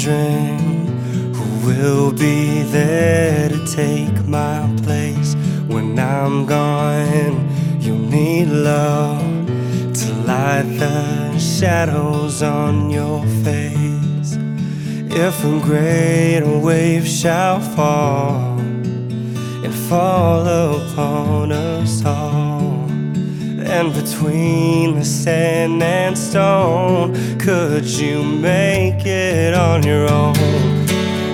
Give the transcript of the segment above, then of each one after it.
wondering who will be there to take my place when I'm gone. You'll need love to light the shadows on your face. If a great wave shall fall and fall upon us all. And between the sand and stone, could you make it on your own?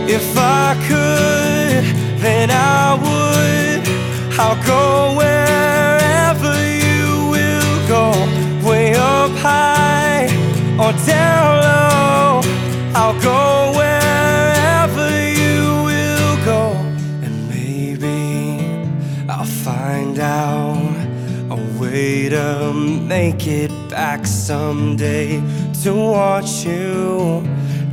If I could, then I would. I'll go wherever you will go, way up high or down low. I'll go wherever you will go, and maybe I'll find out to make it back someday to watch you,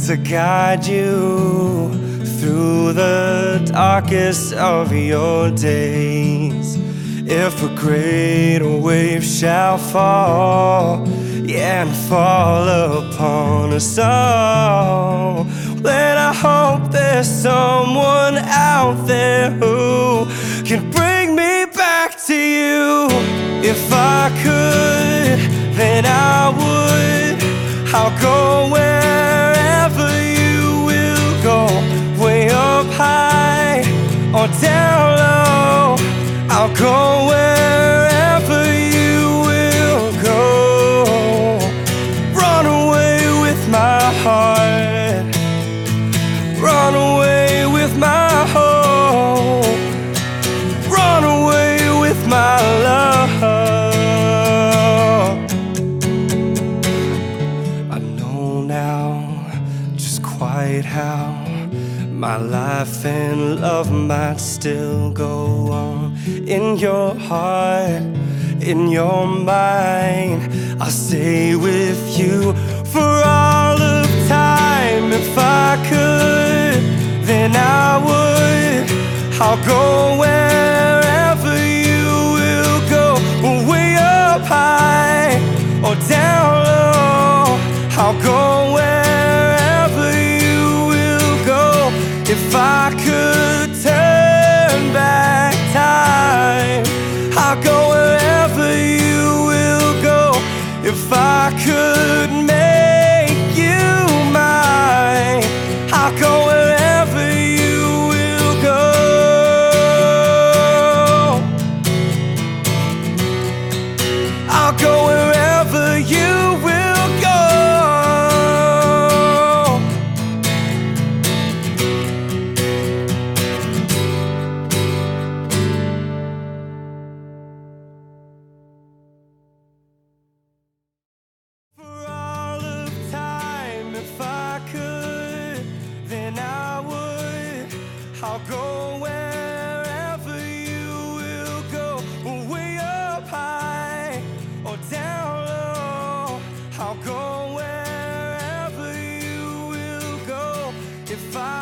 to guide you through the darkest of your days. If a great wave shall fall, and fall upon us all, then I hope there's someone out there who can bring If I could, then I would. I'll go how my life and love might still go on in your heart, in your mind. I'll stay with you for all of time. If I could, then I would. I'll go if I. I'll go wherever you will go, way up high or down low. I'll go wherever you will go if I.